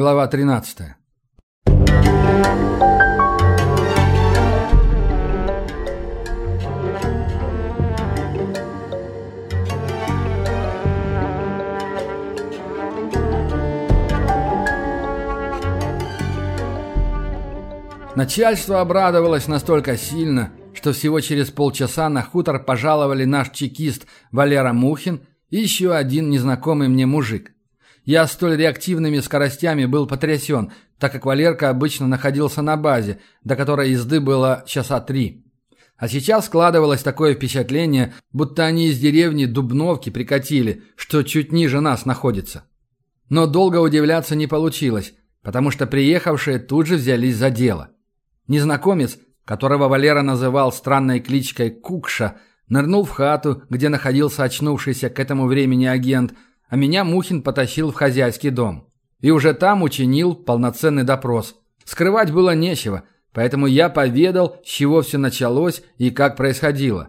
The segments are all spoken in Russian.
Глава 13. Начальство обрадовалось настолько сильно, что всего через полчаса на хутор пожаловали наш чекист Валера Мухин и еще один незнакомый мне мужик. Я столь реактивными скоростями был потрясен, так как Валерка обычно находился на базе, до которой езды было часа три. А сейчас складывалось такое впечатление, будто они из деревни Дубновки прикатили, что чуть ниже нас находится. Но долго удивляться не получилось, потому что приехавшие тут же взялись за дело. Незнакомец, которого Валера называл странной кличкой Кукша, нырнул в хату, где находился очнувшийся к этому времени агент – а меня Мухин потащил в хозяйский дом. И уже там учинил полноценный допрос. Скрывать было нечего, поэтому я поведал, с чего все началось и как происходило.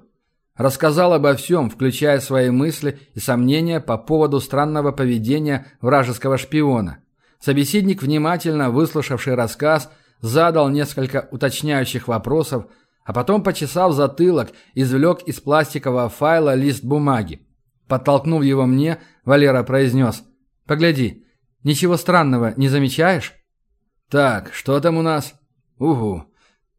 Рассказал обо всем, включая свои мысли и сомнения по поводу странного поведения вражеского шпиона. Собеседник, внимательно выслушавший рассказ, задал несколько уточняющих вопросов, а потом, почесав затылок, извлек из пластикового файла лист бумаги. Подтолкнув его мне, Валера произнес. «Погляди, ничего странного не замечаешь?» «Так, что там у нас?» «Угу.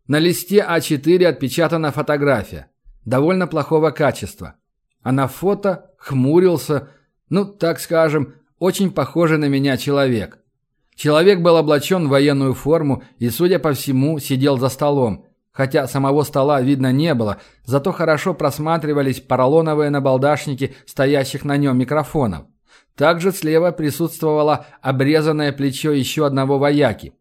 На листе А4 отпечатана фотография. Довольно плохого качества. А на фото хмурился, ну, так скажем, очень похожий на меня человек. Человек был облачен в военную форму и, судя по всему, сидел за столом хотя самого стола видно не было, зато хорошо просматривались поролоновые набалдашники стоящих на нем микрофонов. Также слева присутствовало обрезанное плечо еще одного вояки.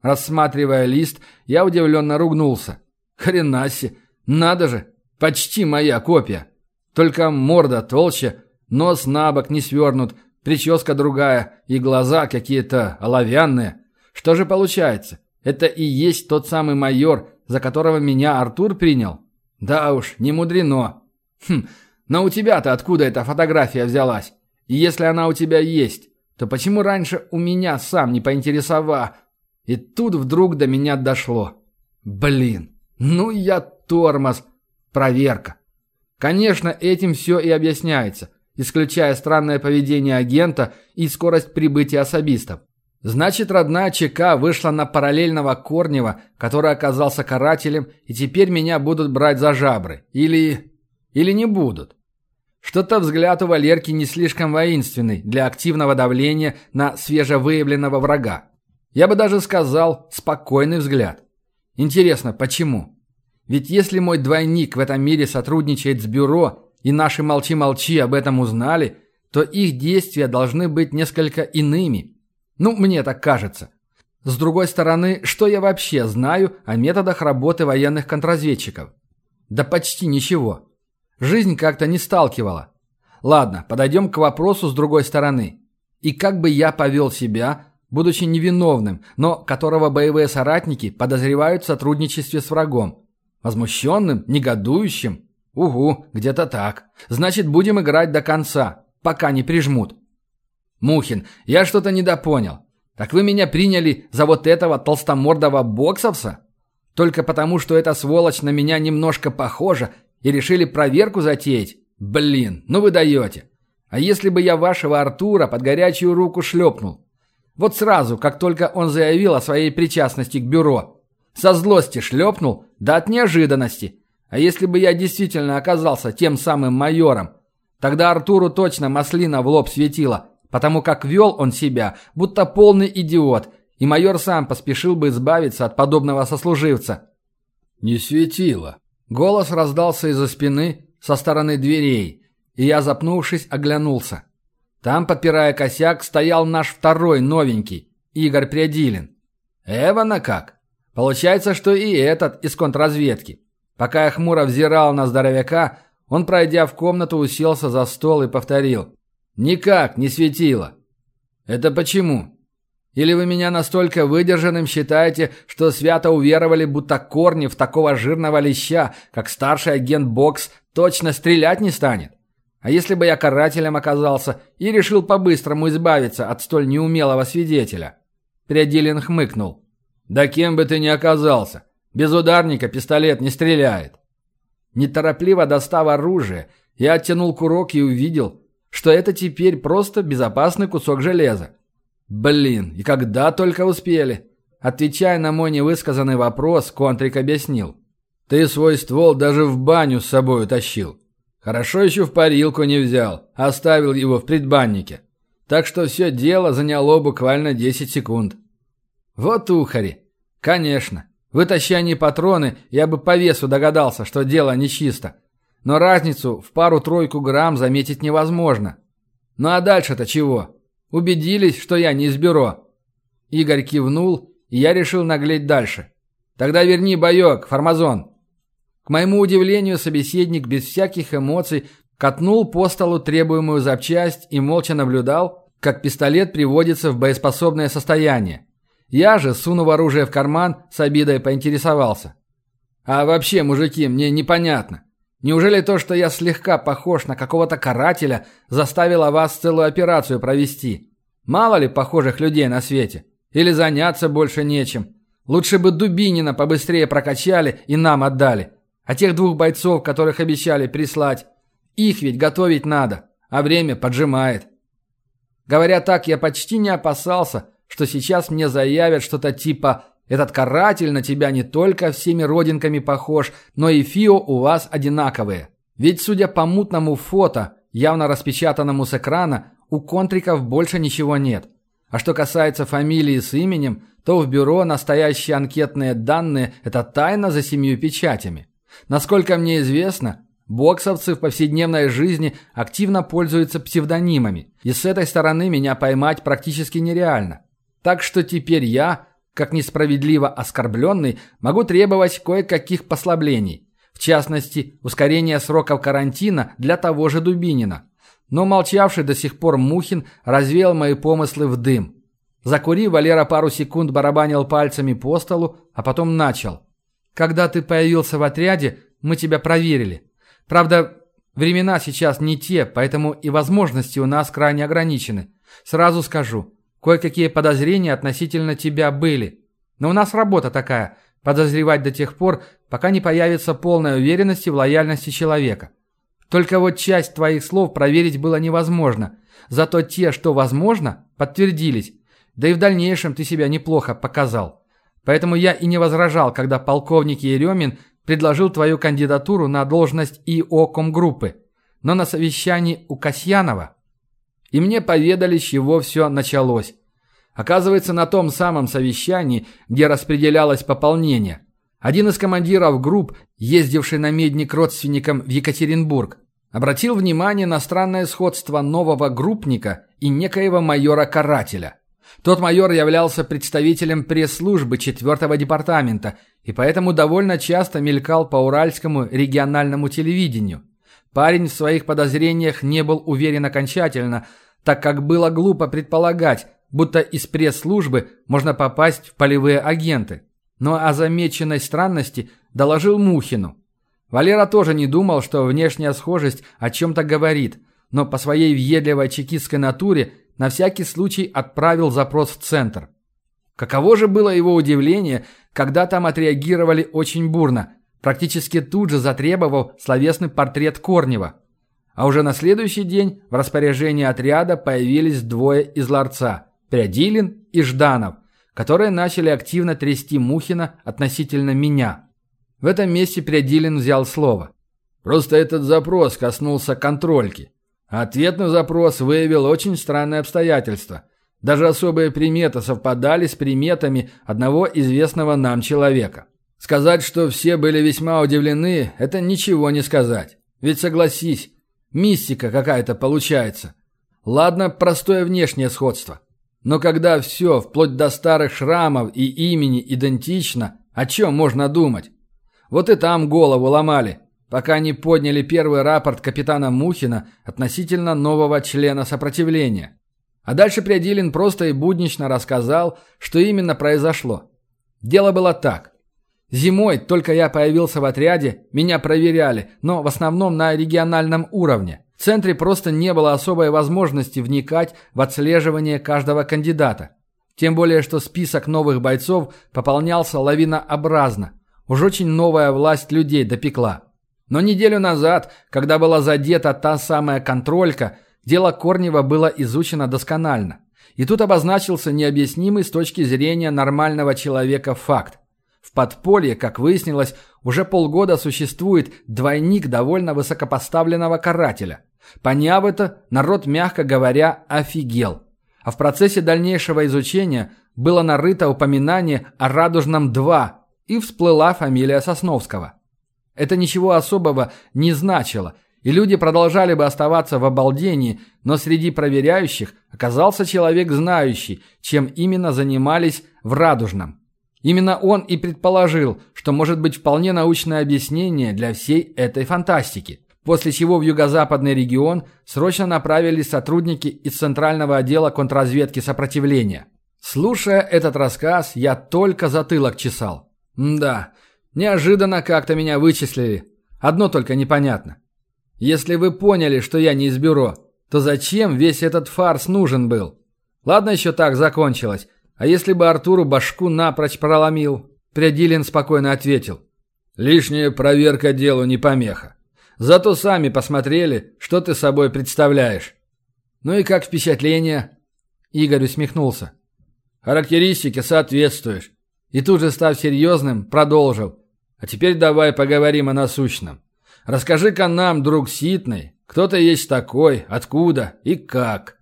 Рассматривая лист, я удивленно ругнулся. Хренаси, надо же, почти моя копия. Только морда толще, нос на бок не свернут, прическа другая и глаза какие-то оловянные. Что же получается? Это и есть тот самый майор, за которого меня Артур принял? Да уж, не мудрено. Хм, но у тебя-то откуда эта фотография взялась? И если она у тебя есть, то почему раньше у меня сам не поинтересова? И тут вдруг до меня дошло. Блин, ну я тормоз. Проверка. Конечно, этим все и объясняется, исключая странное поведение агента и скорость прибытия особистов. Значит, родная ЧК вышла на параллельного Корнева, который оказался карателем, и теперь меня будут брать за жабры. Или... или не будут. Что-то взгляд у Валерки не слишком воинственный для активного давления на свежевыявленного врага. Я бы даже сказал, спокойный взгляд. Интересно, почему? Ведь если мой двойник в этом мире сотрудничает с бюро, и наши молчи-молчи об этом узнали, то их действия должны быть несколько иными – ну, мне так кажется. С другой стороны, что я вообще знаю о методах работы военных контрразведчиков? Да почти ничего. Жизнь как-то не сталкивала. Ладно, подойдем к вопросу с другой стороны. И как бы я повел себя, будучи невиновным, но которого боевые соратники подозревают в сотрудничестве с врагом? Возмущенным? Негодующим? Угу, где-то так. Значит, будем играть до конца, пока не прижмут. «Мухин, я что-то недопонял. Так вы меня приняли за вот этого толстомордого боксовца? Только потому, что эта сволочь на меня немножко похожа и решили проверку затеять? Блин, ну вы даете. А если бы я вашего Артура под горячую руку шлепнул? Вот сразу, как только он заявил о своей причастности к бюро. Со злости шлепнул, да от неожиданности. А если бы я действительно оказался тем самым майором, тогда Артуру точно маслина в лоб светила, потому как вел он себя, будто полный идиот, и майор сам поспешил бы избавиться от подобного сослуживца. «Не светило». Голос раздался из-за спины, со стороны дверей, и я, запнувшись, оглянулся. Там, подпирая косяк, стоял наш второй новенький, Игорь Прядилин. Эвана как? Получается, что и этот из контрразведки. Пока я хмуро взирал на здоровяка, он, пройдя в комнату, уселся за стол и повторил. «Никак не светило». «Это почему? Или вы меня настолько выдержанным считаете, что свято уверовали, будто корни в такого жирного леща, как старший агент Бокс, точно стрелять не станет? А если бы я карателем оказался и решил по-быстрому избавиться от столь неумелого свидетеля?» Приоделин хмыкнул. «Да кем бы ты ни оказался, без ударника пистолет не стреляет». Неторопливо достав оружие, я оттянул курок и увидел, что это теперь просто безопасный кусок железа. Блин, и когда только успели? Отвечая на мой невысказанный вопрос, Контрик объяснил. Ты свой ствол даже в баню с собой утащил. Хорошо еще в парилку не взял, оставил его в предбаннике. Так что все дело заняло буквально 10 секунд. Вот ухари. Конечно. Вытащи они патроны, я бы по весу догадался, что дело нечисто. Но разницу в пару-тройку грамм заметить невозможно. Ну а дальше-то чего? Убедились, что я не из бюро. Игорь кивнул, и я решил наглеть дальше. Тогда верни боек, фармазон. К моему удивлению, собеседник без всяких эмоций катнул по столу требуемую запчасть и молча наблюдал, как пистолет приводится в боеспособное состояние. Я же, сунув оружие в карман, с обидой поинтересовался. «А вообще, мужики, мне непонятно. Неужели то, что я слегка похож на какого-то карателя, заставило вас целую операцию провести? Мало ли похожих людей на свете? Или заняться больше нечем? Лучше бы Дубинина побыстрее прокачали и нам отдали. А тех двух бойцов, которых обещали прислать, их ведь готовить надо, а время поджимает. Говоря так, я почти не опасался, что сейчас мне заявят что-то типа этот каратель на тебя не только всеми родинками похож, но и фио у вас одинаковые. Ведь, судя по мутному фото, явно распечатанному с экрана, у контриков больше ничего нет. А что касается фамилии с именем, то в бюро настоящие анкетные данные – это тайна за семью печатями. Насколько мне известно, боксовцы в повседневной жизни активно пользуются псевдонимами, и с этой стороны меня поймать практически нереально. Так что теперь я как несправедливо оскорбленный, могу требовать кое-каких послаблений. В частности, ускорения сроков карантина для того же Дубинина. Но молчавший до сих пор Мухин развеял мои помыслы в дым. Закурив, Валера пару секунд барабанил пальцами по столу, а потом начал. «Когда ты появился в отряде, мы тебя проверили. Правда, времена сейчас не те, поэтому и возможности у нас крайне ограничены. Сразу скажу, Кое-какие подозрения относительно тебя были. Но у нас работа такая – подозревать до тех пор, пока не появится полная уверенность в лояльности человека. Только вот часть твоих слов проверить было невозможно. Зато те, что возможно, подтвердились. Да и в дальнейшем ты себя неплохо показал. Поэтому я и не возражал, когда полковник Еремин предложил твою кандидатуру на должность ИО Комгруппы. Но на совещании у Касьянова и мне поведали, с чего все началось. Оказывается, на том самом совещании, где распределялось пополнение, один из командиров групп, ездивший на медник родственникам в Екатеринбург, обратил внимание на странное сходство нового группника и некоего майора-карателя. Тот майор являлся представителем пресс-службы 4-го департамента и поэтому довольно часто мелькал по уральскому региональному телевидению. Парень в своих подозрениях не был уверен окончательно, так как было глупо предполагать, будто из пресс-службы можно попасть в полевые агенты. Но о замеченной странности доложил Мухину. Валера тоже не думал, что внешняя схожесть о чем-то говорит, но по своей въедливой чекистской натуре на всякий случай отправил запрос в центр. Каково же было его удивление, когда там отреагировали очень бурно – практически тут же затребовал словесный портрет Корнева. А уже на следующий день в распоряжении отряда появились двое из ларца – Прядилин и Жданов, которые начали активно трясти Мухина относительно меня. В этом месте Прядилин взял слово. «Просто этот запрос коснулся контрольки. Ответный запрос выявил очень странное обстоятельство. Даже особые приметы совпадали с приметами одного известного нам человека. Сказать, что все были весьма удивлены, это ничего не сказать. Ведь согласись, мистика какая-то получается. Ладно, простое внешнее сходство. Но когда все, вплоть до старых шрамов и имени, идентично, о чем можно думать? Вот и там голову ломали, пока не подняли первый рапорт капитана Мухина относительно нового члена сопротивления. А дальше Приодилин просто и буднично рассказал, что именно произошло. Дело было так. Зимой только я появился в отряде, меня проверяли, но в основном на региональном уровне. В центре просто не было особой возможности вникать в отслеживание каждого кандидата. Тем более, что список новых бойцов пополнялся лавинообразно. Уж очень новая власть людей допекла. Но неделю назад, когда была задета та самая контролька, дело Корнева было изучено досконально. И тут обозначился необъяснимый с точки зрения нормального человека факт. Подполье, как выяснилось, уже полгода существует двойник довольно высокопоставленного карателя. Поняв это, народ, мягко говоря, офигел. А в процессе дальнейшего изучения было нарыто упоминание о «Радужном-2» и всплыла фамилия Сосновского. Это ничего особого не значило, и люди продолжали бы оставаться в обалдении, но среди проверяющих оказался человек знающий, чем именно занимались в «Радужном». Именно он и предположил, что может быть вполне научное объяснение для всей этой фантастики. После чего в юго-западный регион срочно направились сотрудники из Центрального отдела контрразведки сопротивления. Слушая этот рассказ, я только затылок чесал. да, неожиданно как-то меня вычислили. Одно только непонятно. Если вы поняли, что я не из бюро, то зачем весь этот фарс нужен был? Ладно, еще так закончилось. А если бы Артуру башку напрочь проломил? Прядилин спокойно ответил. Лишняя проверка делу не помеха. Зато сами посмотрели, что ты собой представляешь. Ну и как впечатление? Игорь усмехнулся. Характеристике соответствуешь. И тут же, став серьезным, продолжил. А теперь давай поговорим о насущном. Расскажи-ка нам, друг Ситный, кто ты есть такой, откуда и как.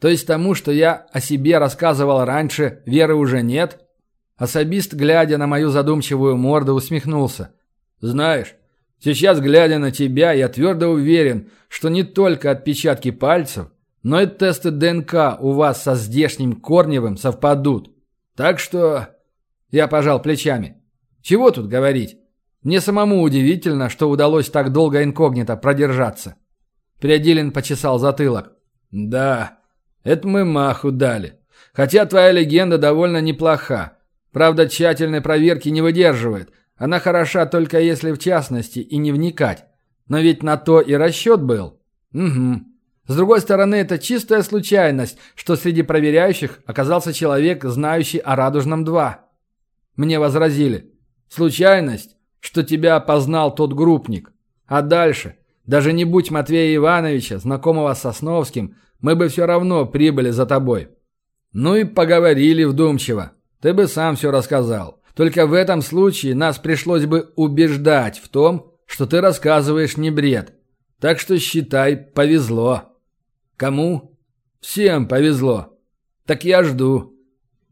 То есть тому, что я о себе рассказывал раньше, веры уже нет? Особист, глядя на мою задумчивую морду, усмехнулся. Знаешь, сейчас, глядя на тебя, я твердо уверен, что не только отпечатки пальцев, но и тесты ДНК у вас со здешним Корневым совпадут. Так что... Я пожал плечами. Чего тут говорить? Мне самому удивительно, что удалось так долго инкогнито продержаться. Переделин почесал затылок. Да, это мы маху дали. Хотя твоя легенда довольно неплоха. Правда, тщательной проверки не выдерживает. Она хороша только если в частности и не вникать. Но ведь на то и расчет был. Угу. С другой стороны, это чистая случайность, что среди проверяющих оказался человек, знающий о Радужном-2. Мне возразили. Случайность, что тебя опознал тот группник. А дальше, даже не будь Матвея Ивановича, знакомого с Сосновским, мы бы все равно прибыли за тобой. Ну и поговорили вдумчиво. Ты бы сам все рассказал. Только в этом случае нас пришлось бы убеждать в том, что ты рассказываешь не бред. Так что считай, повезло. Кому? Всем повезло. Так я жду.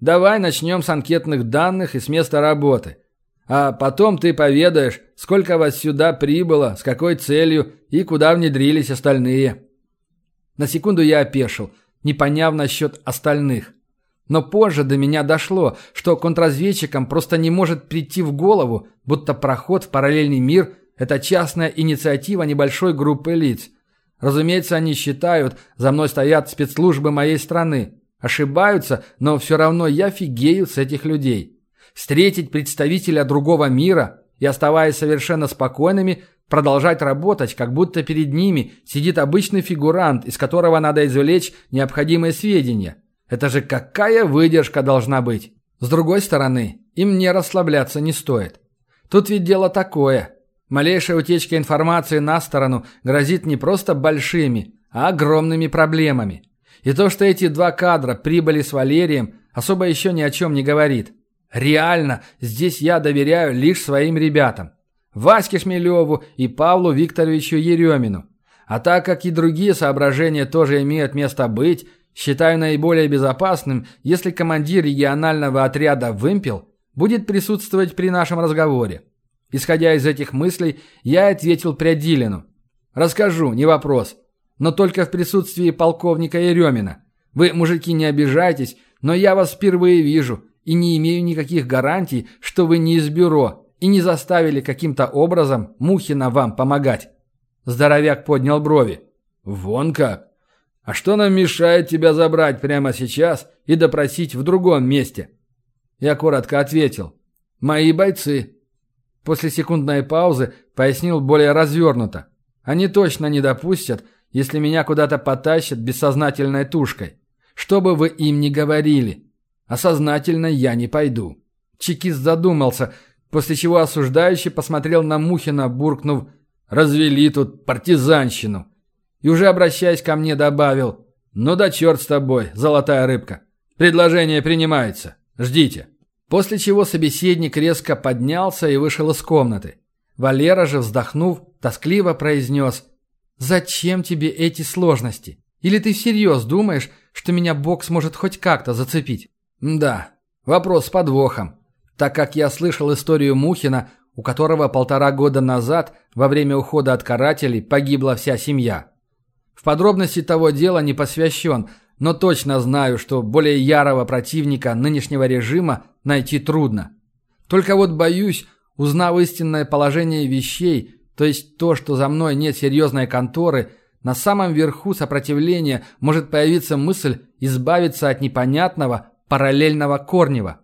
Давай начнем с анкетных данных и с места работы. А потом ты поведаешь, сколько вас сюда прибыло, с какой целью и куда внедрились остальные. На секунду я опешил, не поняв насчет остальных. Но позже до меня дошло, что контрразведчикам просто не может прийти в голову, будто проход в параллельный мир – это частная инициатива небольшой группы лиц. Разумеется, они считают, за мной стоят спецслужбы моей страны. Ошибаются, но все равно я фигею с этих людей. Встретить представителя другого мира и, оставаясь совершенно спокойными, продолжать работать, как будто перед ними сидит обычный фигурант, из которого надо извлечь необходимые сведения. Это же какая выдержка должна быть? С другой стороны, им не расслабляться не стоит. Тут ведь дело такое. Малейшая утечка информации на сторону грозит не просто большими, а огромными проблемами. И то, что эти два кадра прибыли с Валерием, особо еще ни о чем не говорит. Реально, здесь я доверяю лишь своим ребятам. Ваське Шмелеву и Павлу Викторовичу Еремину. А так как и другие соображения тоже имеют место быть, считаю наиболее безопасным, если командир регионального отряда «Вымпел» будет присутствовать при нашем разговоре. Исходя из этих мыслей, я ответил Прядилину. «Расскажу, не вопрос. Но только в присутствии полковника Еремина. Вы, мужики, не обижайтесь, но я вас впервые вижу и не имею никаких гарантий, что вы не из бюро, и не заставили каким-то образом Мухина вам помогать. Здоровяк поднял брови. Вон как. А что нам мешает тебя забрать прямо сейчас и допросить в другом месте? Я коротко ответил. Мои бойцы. После секундной паузы пояснил более развернуто. Они точно не допустят, если меня куда-то потащат бессознательной тушкой. Что бы вы им ни говорили. а сознательно я не пойду». Чекист задумался, после чего осуждающий посмотрел на Мухина, буркнув «Развели тут партизанщину». И уже обращаясь ко мне добавил «Ну да черт с тобой, золотая рыбка. Предложение принимается. Ждите». После чего собеседник резко поднялся и вышел из комнаты. Валера же, вздохнув, тоскливо произнес «Зачем тебе эти сложности? Или ты всерьез думаешь, что меня Бог сможет хоть как-то зацепить?» «Да, вопрос с подвохом, так как я слышал историю Мухина, у которого полтора года назад, во время ухода от карателей, погибла вся семья. В подробности того дела не посвящен, но точно знаю, что более ярого противника нынешнего режима найти трудно. Только вот боюсь, узнав истинное положение вещей, то есть то, что за мной нет серьезной конторы, на самом верху сопротивления может появиться мысль избавиться от непонятного, параллельного Корнева.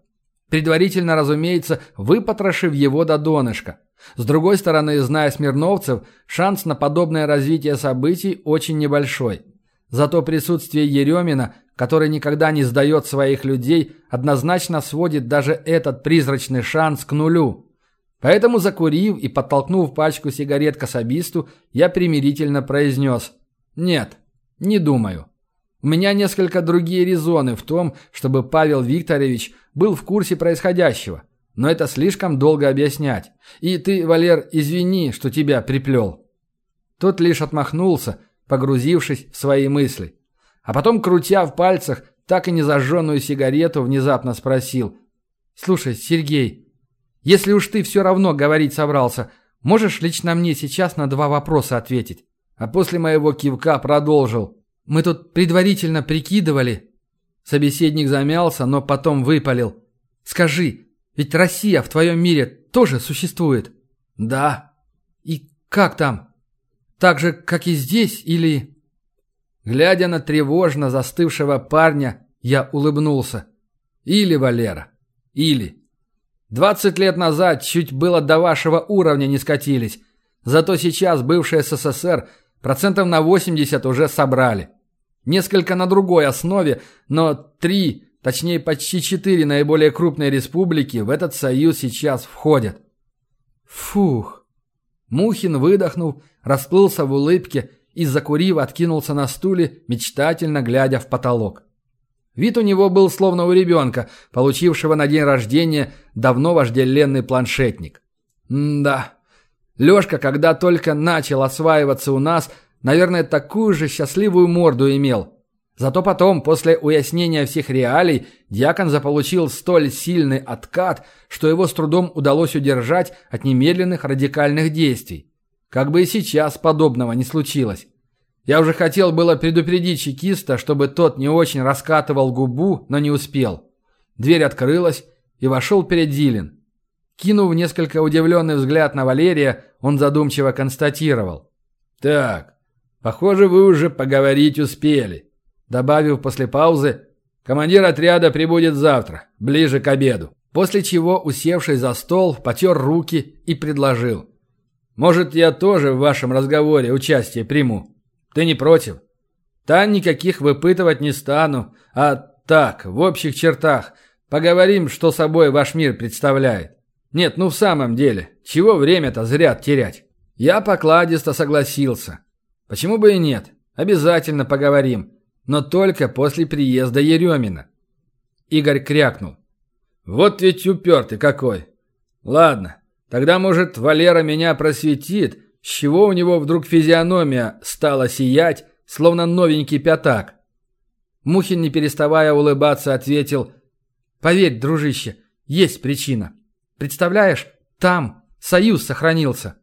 Предварительно, разумеется, выпотрошив его до донышка. С другой стороны, зная смирновцев, шанс на подобное развитие событий очень небольшой. Зато присутствие Еремина, который никогда не сдает своих людей, однозначно сводит даже этот призрачный шанс к нулю. Поэтому, закурив и подтолкнув пачку сигарет к особисту, я примирительно произнес «Нет, не думаю». У меня несколько другие резоны в том, чтобы Павел Викторович был в курсе происходящего, но это слишком долго объяснять. И ты, Валер, извини, что тебя приплел». Тот лишь отмахнулся, погрузившись в свои мысли. А потом, крутя в пальцах так и не зажженную сигарету, внезапно спросил. «Слушай, Сергей, если уж ты все равно говорить собрался, можешь лично мне сейчас на два вопроса ответить?» А после моего кивка продолжил. «Мы тут предварительно прикидывали». Собеседник замялся, но потом выпалил. «Скажи, ведь Россия в твоем мире тоже существует?» «Да». «И как там?» Так же, как и здесь, или...» Глядя на тревожно застывшего парня, я улыбнулся. «Или, Валера, или...» «Двадцать лет назад чуть было до вашего уровня не скатились, зато сейчас бывший СССР процентов на 80 уже собрали. Несколько на другой основе, но три, точнее почти четыре наиболее крупные республики в этот союз сейчас входят». «Фух!» Мухин, выдохнув, расплылся в улыбке и, закурив, откинулся на стуле, мечтательно глядя в потолок. Вид у него был словно у ребенка, получившего на день рождения давно вожделенный планшетник. М-да. Лёшка, когда только начал осваиваться у нас, наверное, такую же счастливую морду имел. Зато потом, после уяснения всех реалий, дьякон заполучил столь сильный откат, что его с трудом удалось удержать от немедленных радикальных действий. Как бы и сейчас подобного не случилось. Я уже хотел было предупредить чекиста, чтобы тот не очень раскатывал губу, но не успел. Дверь открылась, и вошел Передзилин. Кинув несколько удивленный взгляд на Валерия, он задумчиво констатировал. «Так, похоже, вы уже поговорить успели» добавив после паузы «Командир отряда прибудет завтра, ближе к обеду». После чего, усевшись за стол, потер руки и предложил. «Может, я тоже в вашем разговоре участие приму? Ты не против?» «Та никаких выпытывать не стану, а так, в общих чертах, поговорим, что собой ваш мир представляет. Нет, ну в самом деле, чего время-то зря терять?» Я покладисто согласился. «Почему бы и нет? Обязательно поговорим но только после приезда Еремина. Игорь крякнул. «Вот ведь упертый какой! Ладно, тогда, может, Валера меня просветит, с чего у него вдруг физиономия стала сиять, словно новенький пятак?» Мухин, не переставая улыбаться, ответил, «Поверь, дружище, есть причина. Представляешь, там союз сохранился».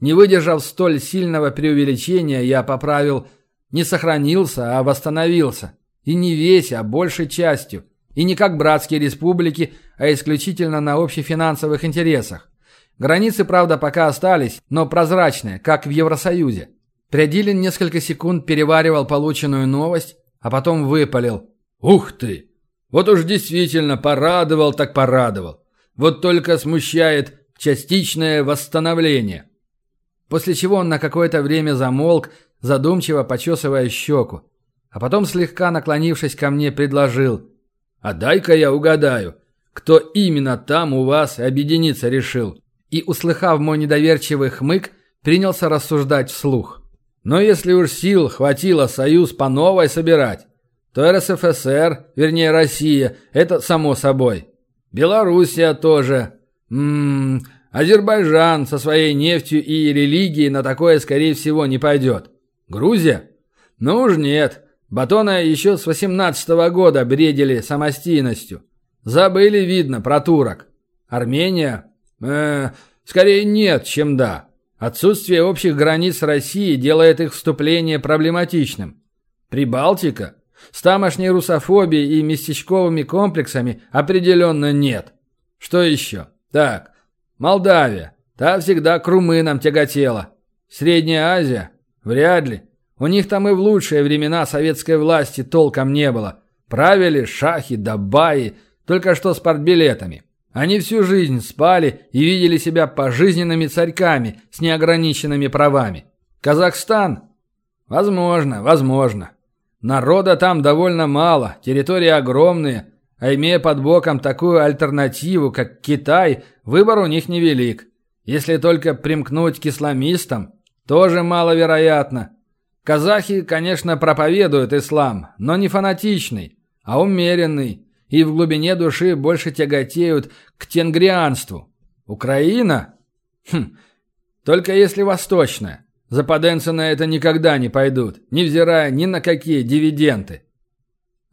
Не выдержав столь сильного преувеличения, я поправил не сохранился, а восстановился. И не весь, а большей частью. И не как братские республики, а исключительно на общефинансовых интересах. Границы, правда, пока остались, но прозрачные, как в Евросоюзе. Прядилин несколько секунд переваривал полученную новость, а потом выпалил. «Ух ты! Вот уж действительно порадовал так порадовал. Вот только смущает частичное восстановление». После чего он на какое-то время замолк, задумчиво почесывая щеку. А потом, слегка наклонившись ко мне, предложил. А дай-ка я угадаю, кто именно там у вас объединиться решил?» И, услыхав мой недоверчивый хмык, принялся рассуждать вслух. «Но если уж сил хватило союз по новой собирать, то РСФСР, вернее Россия, это само собой. Белоруссия тоже. Ммм, Азербайджан со своей нефтью и религией на такое, скорее всего, не пойдет. Грузия? Ну уж нет. Батона еще с 18 -го года бредили самостийностью. Забыли, видно, про турок. Армения? Э, скорее нет, чем да. Отсутствие общих границ России делает их вступление проблематичным. Прибалтика? С тамошней русофобией и местечковыми комплексами определенно нет. Что еще? Так, Молдавия. Та всегда к румынам тяготела. Средняя Азия? Вряд ли. У них там и в лучшие времена советской власти толком не было. Правили шахи да баи, только что с партбилетами. Они всю жизнь спали и видели себя пожизненными царьками с неограниченными правами. Казахстан? Возможно, возможно. Народа там довольно мало, территории огромные, а имея под боком такую альтернативу, как Китай, выбор у них невелик. Если только примкнуть к исламистам, тоже маловероятно. Казахи, конечно, проповедуют ислам, но не фанатичный, а умеренный, и в глубине души больше тяготеют к тенгрианству. Украина? Хм, только если восточная. Западенцы на это никогда не пойдут, невзирая ни на какие дивиденды.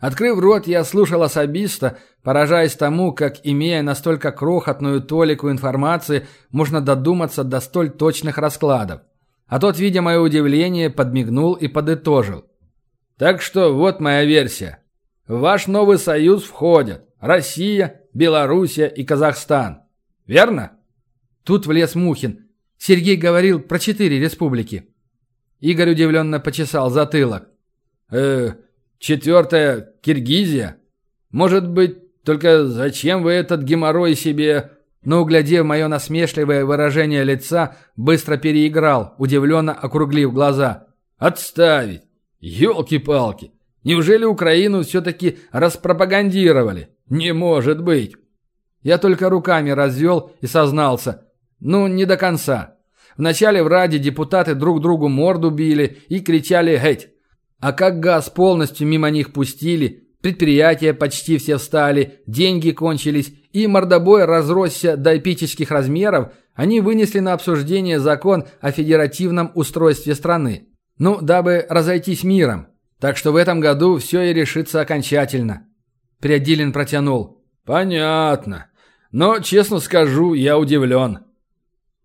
Открыв рот, я слушал особиста, поражаясь тому, как, имея настолько крохотную толику информации, можно додуматься до столь точных раскладов. А тот, видя мое удивление, подмигнул и подытожил. Так что вот моя версия. В ваш новый союз входят Россия, Белоруссия и Казахстан. Верно? Тут влез Мухин, Сергей говорил про четыре республики. Игорь удивленно почесал затылок. «Э, четвертая Киргизия? Может быть, только зачем вы этот геморрой себе...» Но, углядев мое насмешливое выражение лица, быстро переиграл, удивленно округлив глаза. «Отставить! Елки-палки! Неужели Украину все-таки распропагандировали? Не может быть!» Я только руками развел и сознался. Ну, не до конца. Вначале в Раде депутаты друг другу морду били и кричали «Геть!». А как газ полностью мимо них пустили, предприятия почти все встали, деньги кончились, и мордобой разросся до эпических размеров, они вынесли на обсуждение закон о федеративном устройстве страны. Ну, дабы разойтись миром. Так что в этом году все и решится окончательно. Приодилин протянул. «Понятно. Но, честно скажу, я удивлен».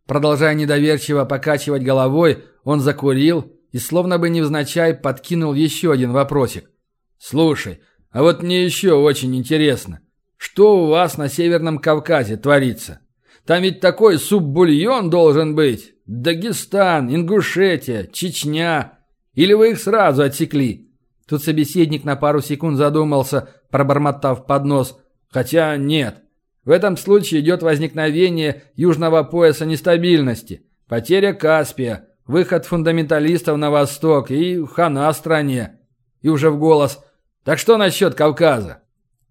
Продолжая недоверчиво покачивать головой, он закурил и словно бы невзначай подкинул еще один вопросик. «Слушай, а вот мне еще очень интересно, что у вас на Северном Кавказе творится? Там ведь такой суп-бульон должен быть. Дагестан, Ингушетия, Чечня. Или вы их сразу отсекли?» Тут собеседник на пару секунд задумался, пробормотав под нос. «Хотя нет, в этом случае идет возникновение южного пояса нестабильности, потеря Каспия, выход фундаменталистов на восток и хана стране. И уже в голос «Так что насчет Кавказа?»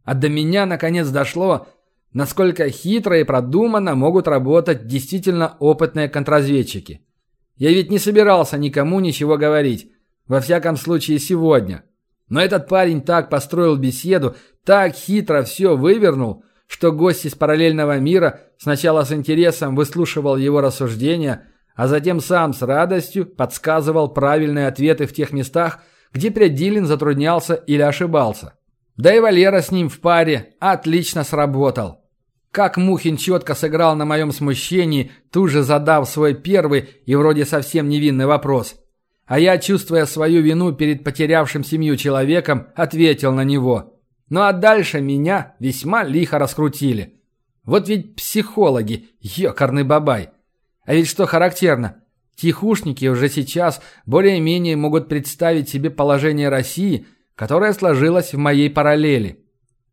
А до меня наконец дошло, насколько хитро и продуманно могут работать действительно опытные контрразведчики. Я ведь не собирался никому ничего говорить, во всяком случае сегодня. Но этот парень так построил беседу, так хитро все вывернул, что гость из параллельного мира сначала с интересом выслушивал его рассуждения, а затем сам с радостью подсказывал правильные ответы в тех местах, где Прядилин затруднялся или ошибался. Да и Валера с ним в паре отлично сработал. Как Мухин четко сыграл на моем смущении, тут же задав свой первый и вроде совсем невинный вопрос. А я, чувствуя свою вину перед потерявшим семью человеком, ответил на него – ну а дальше меня весьма лихо раскрутили. Вот ведь психологи, ёкарный бабай. А ведь что характерно, тихушники уже сейчас более-менее могут представить себе положение России, которое сложилось в моей параллели.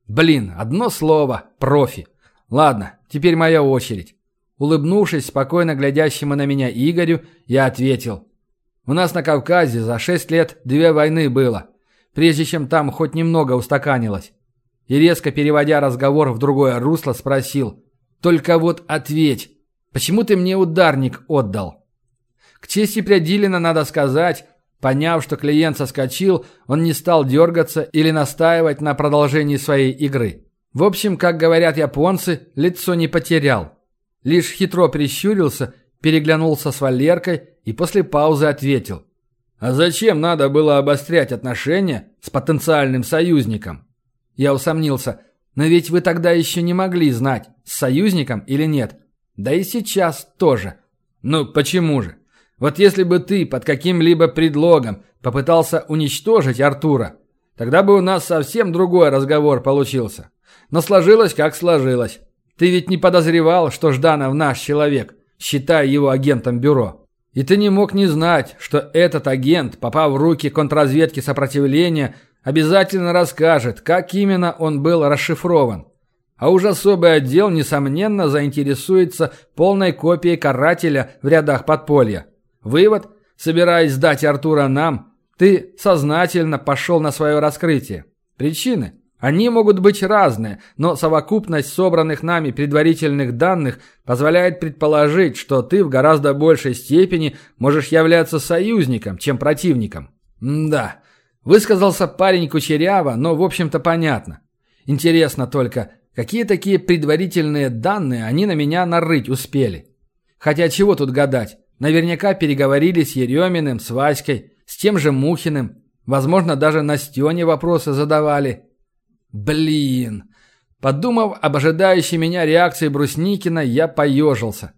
Блин, одно слово – профи. Ладно, теперь моя очередь. Улыбнувшись спокойно глядящему на меня Игорю, я ответил. У нас на Кавказе за шесть лет две войны было прежде чем там хоть немного устаканилось. и, резко переводя разговор в другое русло, спросил «Только вот ответь, почему ты мне ударник отдал?» К чести Прядилина надо сказать, поняв, что клиент соскочил, он не стал дергаться или настаивать на продолжении своей игры. В общем, как говорят японцы, лицо не потерял. Лишь хитро прищурился, переглянулся с Валеркой и после паузы ответил. «А зачем надо было обострять отношения с потенциальным союзником?» Я усомнился. «Но ведь вы тогда еще не могли знать, с союзником или нет. Да и сейчас тоже». «Ну, почему же? Вот если бы ты под каким-либо предлогом попытался уничтожить Артура, тогда бы у нас совсем другой разговор получился. Но сложилось, как сложилось. Ты ведь не подозревал, что Жданов наш человек, считая его агентом бюро. И ты не мог не знать, что этот агент, попав в руки контрразведки сопротивления, обязательно расскажет, как именно он был расшифрован. А уж особый отдел, несомненно, заинтересуется полной копией карателя в рядах подполья. Вывод, собираясь сдать Артура нам, ты сознательно пошел на свое раскрытие. Причины – они могут быть разные, но совокупность собранных нами предварительных данных позволяет предположить, что ты в гораздо большей степени можешь являться союзником, чем противником. Да, высказался парень кучеряво, но в общем-то понятно. Интересно только, какие такие предварительные данные они на меня нарыть успели? Хотя чего тут гадать? Наверняка переговорили с Ереминым, с Васькой, с тем же Мухиным. Возможно, даже Настене вопросы задавали. Блин. Подумав об ожидающей меня реакции Брусникина, я поежился.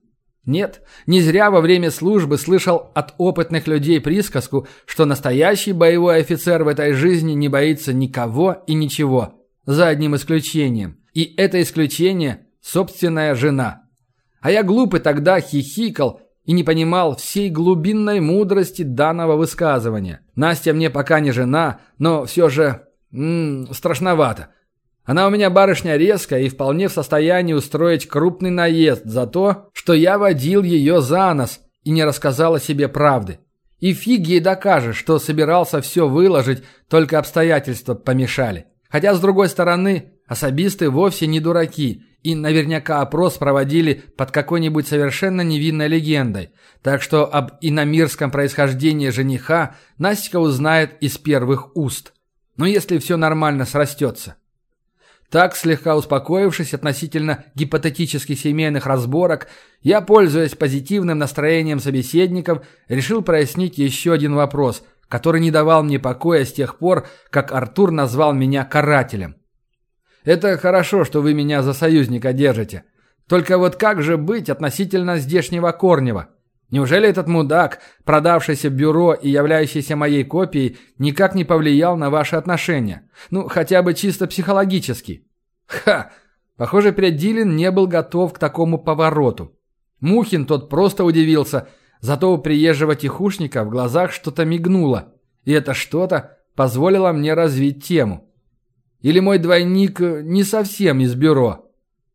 Нет, не зря во время службы слышал от опытных людей присказку, что настоящий боевой офицер в этой жизни не боится никого и ничего, за одним исключением. И это исключение – собственная жена. А я глупый тогда хихикал и не понимал всей глубинной мудрости данного высказывания. Настя мне пока не жена, но все же Ммм, страшновато. Она у меня барышня резкая и вполне в состоянии устроить крупный наезд за то, что я водил ее за нос и не рассказал о себе правды. И фиг ей докажешь, что собирался все выложить, только обстоятельства помешали. Хотя, с другой стороны, особисты вовсе не дураки и наверняка опрос проводили под какой-нибудь совершенно невинной легендой. Так что об иномирском происхождении жениха Настя узнает из первых уст. Но если все нормально срастется. Так, слегка успокоившись относительно гипотетических семейных разборок, я, пользуясь позитивным настроением собеседников, решил прояснить еще один вопрос, который не давал мне покоя с тех пор, как Артур назвал меня карателем. «Это хорошо, что вы меня за союзника держите. Только вот как же быть относительно здешнего Корнева? Неужели этот мудак, продавшийся бюро и являющийся моей копией, никак не повлиял на ваши отношения? Ну, хотя бы чисто психологически. Ха! Похоже, Прядилин не был готов к такому повороту. Мухин тот просто удивился, зато у приезжего тихушника в глазах что-то мигнуло, и это что-то позволило мне развить тему. Или мой двойник не совсем из бюро?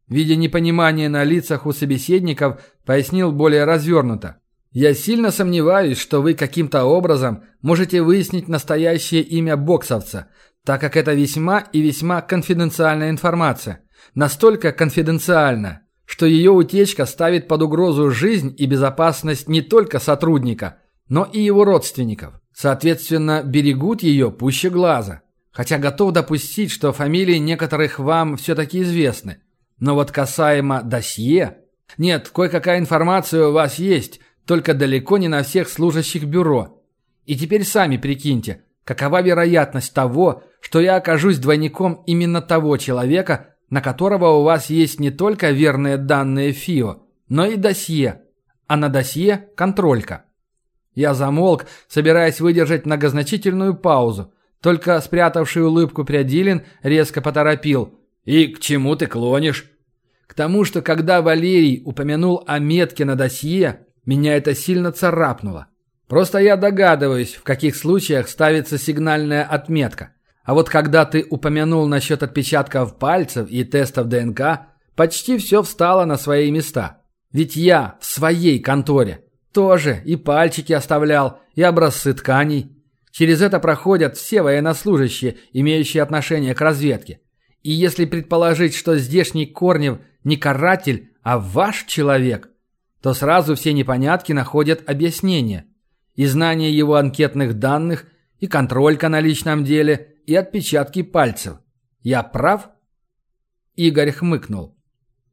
Видя непонимание на лицах у собеседников, пояснил более развернуто. Я сильно сомневаюсь, что вы каким-то образом можете выяснить настоящее имя боксовца, так как это весьма и весьма конфиденциальная информация. Настолько конфиденциальна, что ее утечка ставит под угрозу жизнь и безопасность не только сотрудника, но и его родственников. Соответственно, берегут ее пуще глаза. Хотя готов допустить, что фамилии некоторых вам все-таки известны. Но вот касаемо досье... Нет, кое-какая информация у вас есть – только далеко не на всех служащих бюро. И теперь сами прикиньте, какова вероятность того, что я окажусь двойником именно того человека, на которого у вас есть не только верные данные ФИО, но и досье, а на досье – контролька. Я замолк, собираясь выдержать многозначительную паузу, только спрятавший улыбку Прядилин резко поторопил. «И к чему ты клонишь?» К тому, что когда Валерий упомянул о метке на досье, меня это сильно царапнуло. Просто я догадываюсь, в каких случаях ставится сигнальная отметка. А вот когда ты упомянул насчет отпечатков пальцев и тестов ДНК, почти все встало на свои места. Ведь я в своей конторе тоже и пальчики оставлял, и образцы тканей. Через это проходят все военнослужащие, имеющие отношение к разведке. И если предположить, что здешний Корнев не каратель, а ваш человек, то сразу все непонятки находят объяснение. И знание его анкетных данных, и контролька на личном деле, и отпечатки пальцев. Я прав? Игорь хмыкнул.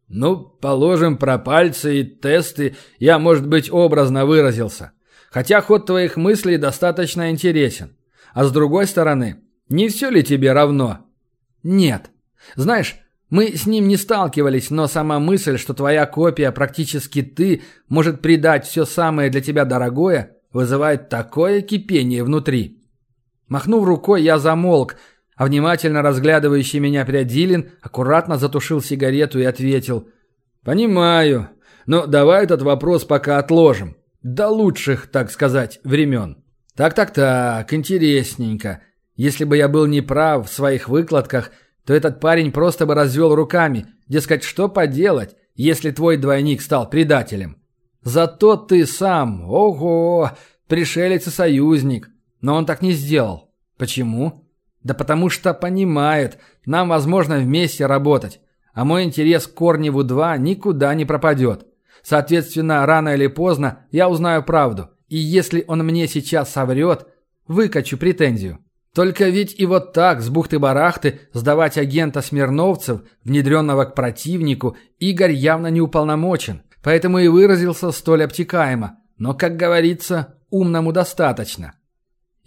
Ну, положим, про пальцы и тесты я, может быть, образно выразился. Хотя ход твоих мыслей достаточно интересен. А с другой стороны, не все ли тебе равно? Нет. Знаешь, мы с ним не сталкивались, но сама мысль, что твоя копия практически ты, может предать все самое для тебя дорогое, вызывает такое кипение внутри. Махнув рукой, я замолк, а внимательно разглядывающий меня Прядилин аккуратно затушил сигарету и ответил. «Понимаю, но давай этот вопрос пока отложим. До лучших, так сказать, времен». «Так-так-так, интересненько. Если бы я был неправ в своих выкладках, то этот парень просто бы развел руками, дескать, что поделать, если твой двойник стал предателем. Зато ты сам, ого, пришелец и союзник. Но он так не сделал. Почему?» Да потому что понимает, нам возможно вместе работать, а мой интерес к Корневу-2 никуда не пропадет. Соответственно, рано или поздно я узнаю правду, и если он мне сейчас соврет, выкачу претензию. Только ведь и вот так, с бухты-барахты, сдавать агента Смирновцев, внедренного к противнику, Игорь явно не уполномочен, поэтому и выразился столь обтекаемо. Но, как говорится, умному достаточно.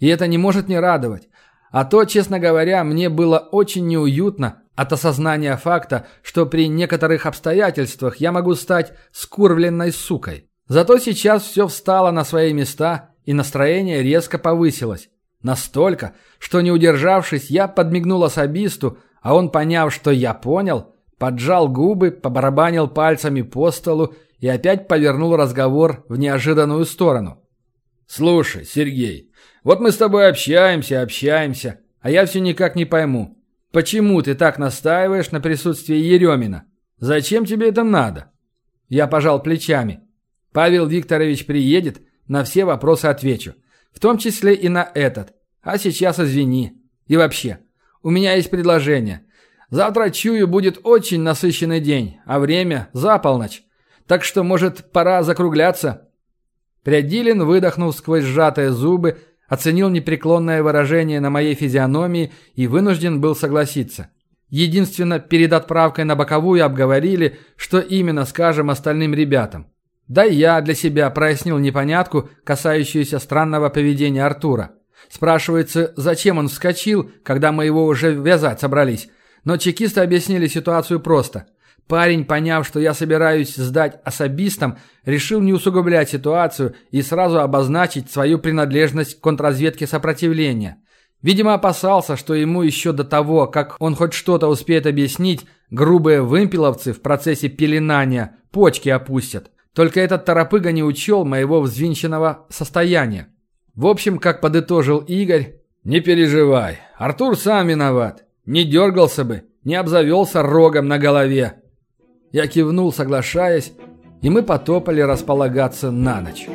И это не может не радовать. А то, честно говоря, мне было очень неуютно от осознания факта, что при некоторых обстоятельствах я могу стать скурвленной сукой. Зато сейчас все встало на свои места, и настроение резко повысилось. Настолько, что не удержавшись, я подмигнул особисту, а он, поняв, что я понял, поджал губы, побарабанил пальцами по столу и опять повернул разговор в неожиданную сторону. «Слушай, Сергей, вот мы с тобой общаемся, общаемся, а я все никак не пойму, почему ты так настаиваешь на присутствии Еремина? Зачем тебе это надо?» Я пожал плечами. «Павел Викторович приедет, на все вопросы отвечу. В том числе и на этот. А сейчас извини. И вообще, у меня есть предложение. Завтра, чую, будет очень насыщенный день, а время за полночь. Так что, может, пора закругляться?» Прядилин выдохнул сквозь сжатые зубы, оценил непреклонное выражение на моей физиономии и вынужден был согласиться. Единственно, перед отправкой на боковую обговорили, что именно скажем остальным ребятам. Да и я для себя прояснил непонятку, касающуюся странного поведения Артура. Спрашивается, зачем он вскочил, когда мы его уже вязать собрались. Но чекисты объяснили ситуацию просто. Парень, поняв, что я собираюсь сдать особистам, решил не усугублять ситуацию и сразу обозначить свою принадлежность к контрразведке сопротивления. Видимо, опасался, что ему еще до того, как он хоть что-то успеет объяснить, грубые вымпеловцы в процессе пеленания почки опустят. Только этот торопыга не учел моего взвинченного состояния. В общем, как подытожил Игорь, «Не переживай, Артур сам виноват. Не дергался бы, не обзавелся рогом на голове». Я кивнул, соглашаясь, и мы потопали располагаться на ночь.